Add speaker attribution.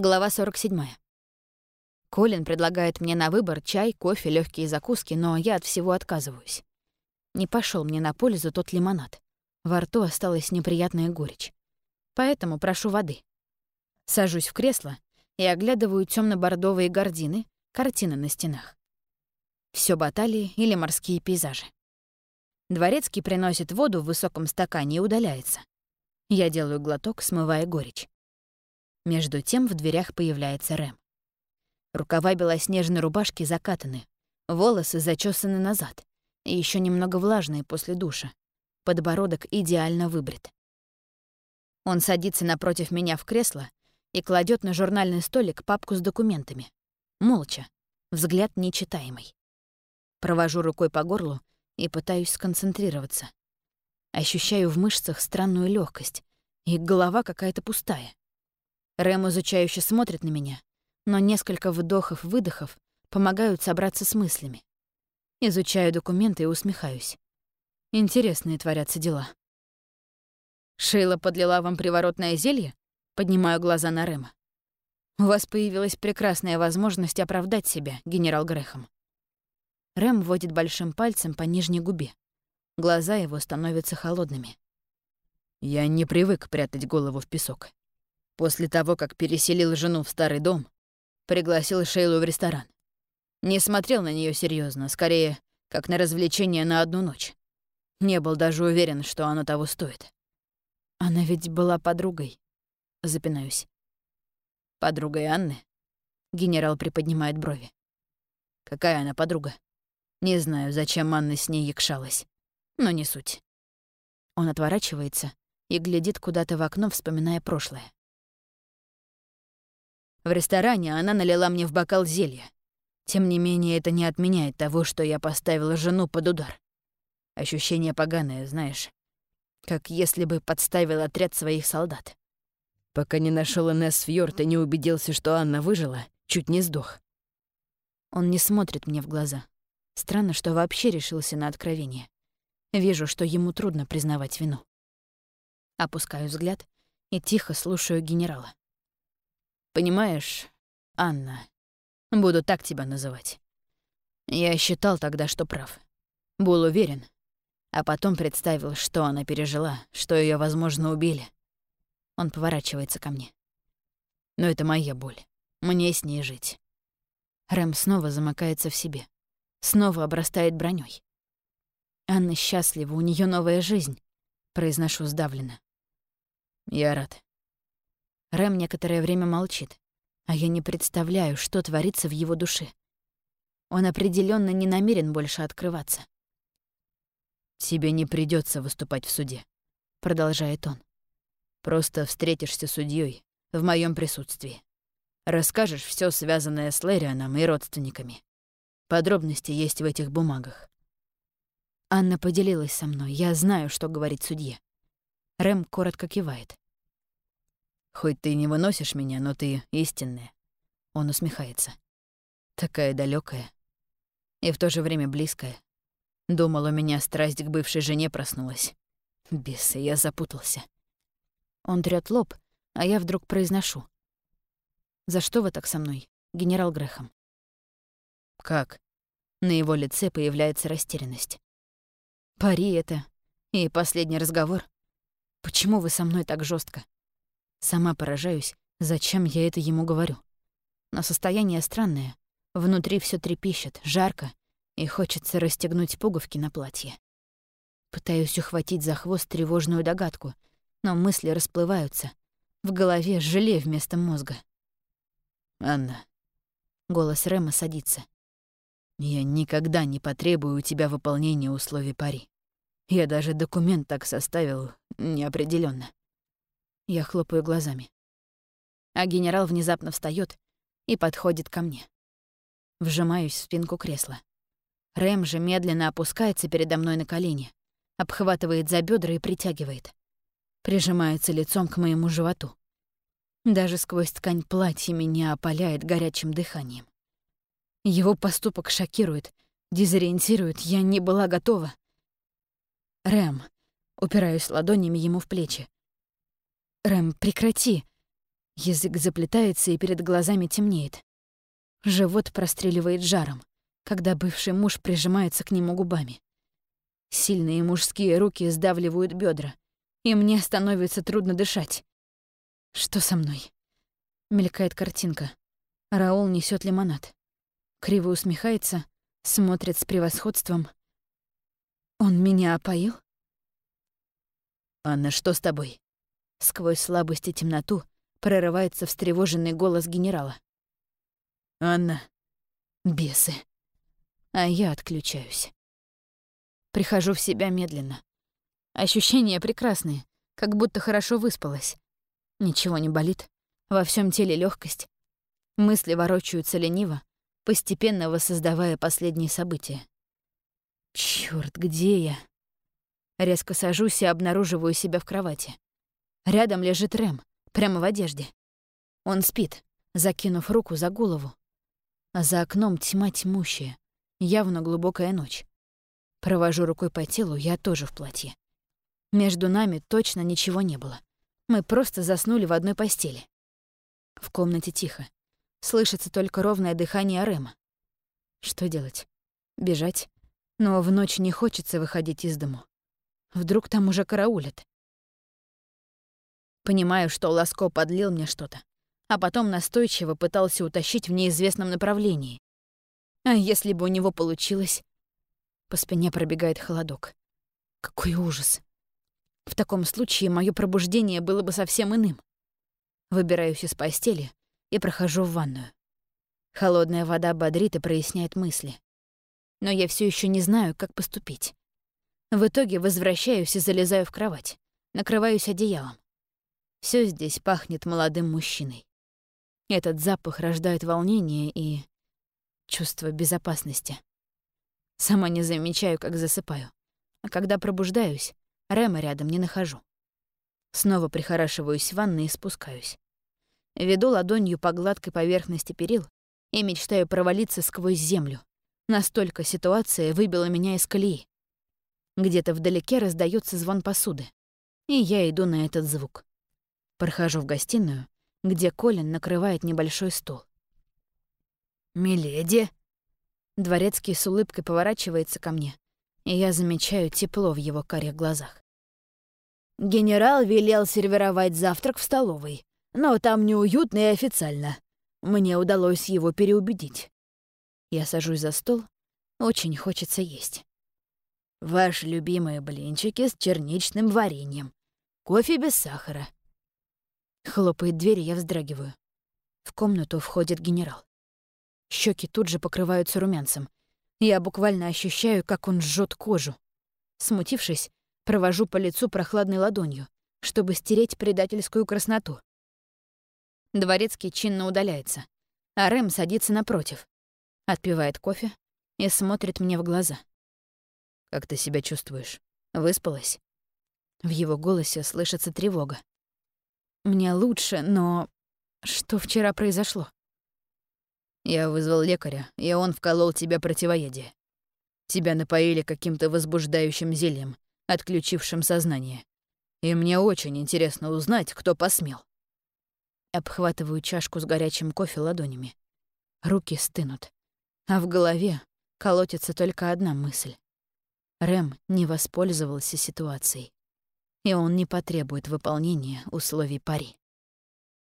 Speaker 1: Глава 47. Колин предлагает мне на выбор чай, кофе, легкие закуски, но я от всего отказываюсь. Не пошел мне на пользу тот лимонад. Во рту осталась неприятная горечь. Поэтому прошу воды. Сажусь в кресло и оглядываю темно бордовые гардины, картины на стенах. Все баталии или морские пейзажи. Дворецкий приносит воду в высоком стакане и удаляется. Я делаю глоток, смывая горечь. Между тем в дверях появляется Рэм. Рукава белоснежной рубашки закатаны, волосы зачесаны назад и еще немного влажные после душа. Подбородок идеально выбрит. Он садится напротив меня в кресло и кладет на журнальный столик папку с документами. Молча, взгляд нечитаемый. Провожу рукой по горлу и пытаюсь сконцентрироваться. Ощущаю в мышцах странную легкость, и голова какая-то пустая. Рэм изучающе смотрит на меня, но несколько вдохов-выдохов помогают собраться с мыслями. Изучаю документы и усмехаюсь. Интересные творятся дела. «Шейла подлила вам приворотное зелье?» Поднимаю глаза на Рэма. «У вас появилась прекрасная возможность оправдать себя, генерал Грехом». Рэм водит большим пальцем по нижней губе. Глаза его становятся холодными. «Я не привык прятать голову в песок. После того, как переселил жену в старый дом, пригласил Шейлу в ресторан. Не смотрел на нее серьезно, скорее, как на развлечение на одну ночь. Не был даже уверен, что оно того стоит. Она ведь была подругой. Запинаюсь. Подругой Анны? Генерал приподнимает брови. Какая она подруга? Не знаю, зачем Анна с ней якшалась. Но не суть. Он отворачивается и глядит куда-то в окно, вспоминая прошлое. В ресторане она налила мне в бокал зелья. Тем не менее, это не отменяет того, что я поставила жену под удар. Ощущение поганое, знаешь. Как если бы подставил отряд своих солдат. Пока не нашел Инесс Фьорд и не убедился, что Анна выжила, чуть не сдох. Он не смотрит мне в глаза. Странно, что вообще решился на откровение. Вижу, что ему трудно признавать вину. Опускаю взгляд и тихо слушаю генерала. Понимаешь, Анна, буду так тебя называть. Я считал тогда, что прав. Был уверен. А потом представил, что она пережила, что ее, возможно, убили. Он поворачивается ко мне. Но это моя боль. Мне с ней жить. Рэм снова замыкается в себе. Снова обрастает броней. Анна счастлива, у нее новая жизнь, произношу сдавленно. Я рад. Рэм некоторое время молчит, а я не представляю, что творится в его душе. Он определенно не намерен больше открываться. «Тебе не придется выступать в суде», — продолжает он. «Просто встретишься с судьей в моем присутствии. Расскажешь все связанное с Лэрианом и родственниками. Подробности есть в этих бумагах». Анна поделилась со мной. Я знаю, что говорит судье. Рэм коротко кивает. Хоть ты не выносишь меня, но ты истинная. Он усмехается. Такая далекая и в то же время близкая. Думал, у меня страсть к бывшей жене проснулась. Бесы, я запутался. Он трёт лоб, а я вдруг произношу. «За что вы так со мной, генерал Грехом?» «Как?» На его лице появляется растерянность. «Пари это. И последний разговор. Почему вы со мной так жестко? Сама поражаюсь, зачем я это ему говорю. Но состояние странное. Внутри все трепещет, жарко, и хочется расстегнуть пуговки на платье. Пытаюсь ухватить за хвост тревожную догадку, но мысли расплываются. В голове желе вместо мозга. «Анна». Голос Рэма садится. «Я никогда не потребую у тебя выполнения условий пари. Я даже документ так составил неопределенно. Я хлопаю глазами. А генерал внезапно встает и подходит ко мне. Вжимаюсь в спинку кресла. Рэм же медленно опускается передо мной на колени, обхватывает за бедра и притягивает. Прижимается лицом к моему животу. Даже сквозь ткань платья меня опаляет горячим дыханием. Его поступок шокирует, дезориентирует, я не была готова. Рэм, упираюсь ладонями ему в плечи. «Рэм, прекрати!» Язык заплетается и перед глазами темнеет. Живот простреливает жаром, когда бывший муж прижимается к нему губами. Сильные мужские руки сдавливают бедра, и мне становится трудно дышать. Что со мной? Мелькает картинка. Раул несет лимонад. Криво усмехается, смотрит с превосходством. Он меня опоил? «Анна, что с тобой?» Сквозь слабость и темноту прорывается встревоженный голос генерала. «Анна, бесы!» А я отключаюсь. Прихожу в себя медленно. Ощущения прекрасные, как будто хорошо выспалась. Ничего не болит, во всем теле легкость. Мысли ворочаются лениво, постепенно воссоздавая последние события. Черт, где я? Резко сажусь и обнаруживаю себя в кровати. Рядом лежит Рэм, прямо в одежде. Он спит, закинув руку за голову. А за окном тьма тьмущая, явно глубокая ночь. Провожу рукой по телу, я тоже в платье. Между нами точно ничего не было. Мы просто заснули в одной постели. В комнате тихо. Слышится только ровное дыхание Рема. Что делать? Бежать? Но в ночь не хочется выходить из дому. Вдруг там уже караулят. Понимаю, что Ласко подлил мне что-то, а потом настойчиво пытался утащить в неизвестном направлении. А если бы у него получилось? По спине пробегает холодок. Какой ужас. В таком случае мое пробуждение было бы совсем иным. Выбираюсь из постели и прохожу в ванную. Холодная вода бодрит и проясняет мысли. Но я все еще не знаю, как поступить. В итоге возвращаюсь и залезаю в кровать. Накрываюсь одеялом. Все здесь пахнет молодым мужчиной. Этот запах рождает волнение и чувство безопасности. Сама не замечаю, как засыпаю. А когда пробуждаюсь, Рэма рядом не нахожу. Снова прихорашиваюсь в ванной и спускаюсь. Веду ладонью по гладкой поверхности перил и мечтаю провалиться сквозь землю. Настолько ситуация выбила меня из колеи. Где-то вдалеке раздается звон посуды, и я иду на этот звук. Прохожу в гостиную, где Колин накрывает небольшой стол. «Миледи!» Дворецкий с улыбкой поворачивается ко мне, и я замечаю тепло в его карих глазах. «Генерал велел сервировать завтрак в столовой, но там неуютно и официально. Мне удалось его переубедить. Я сажусь за стол, очень хочется есть. Ваши любимые блинчики с черничным вареньем. Кофе без сахара. Хлопает дверь, и я вздрагиваю. В комнату входит генерал. Щеки тут же покрываются румянцем. Я буквально ощущаю, как он жжет кожу. Смутившись, провожу по лицу прохладной ладонью, чтобы стереть предательскую красноту. Дворецкий чинно удаляется, а Рэм садится напротив, отпивает кофе и смотрит мне в глаза. «Как ты себя чувствуешь? Выспалась?» В его голосе слышится тревога. «Мне лучше, но... Что вчера произошло?» «Я вызвал лекаря, и он вколол тебе противоядие. Тебя напоили каким-то возбуждающим зельем, отключившим сознание. И мне очень интересно узнать, кто посмел». Обхватываю чашку с горячим кофе ладонями. Руки стынут. А в голове колотится только одна мысль. Рэм не воспользовался ситуацией, и он не потребует выполнения условий пари.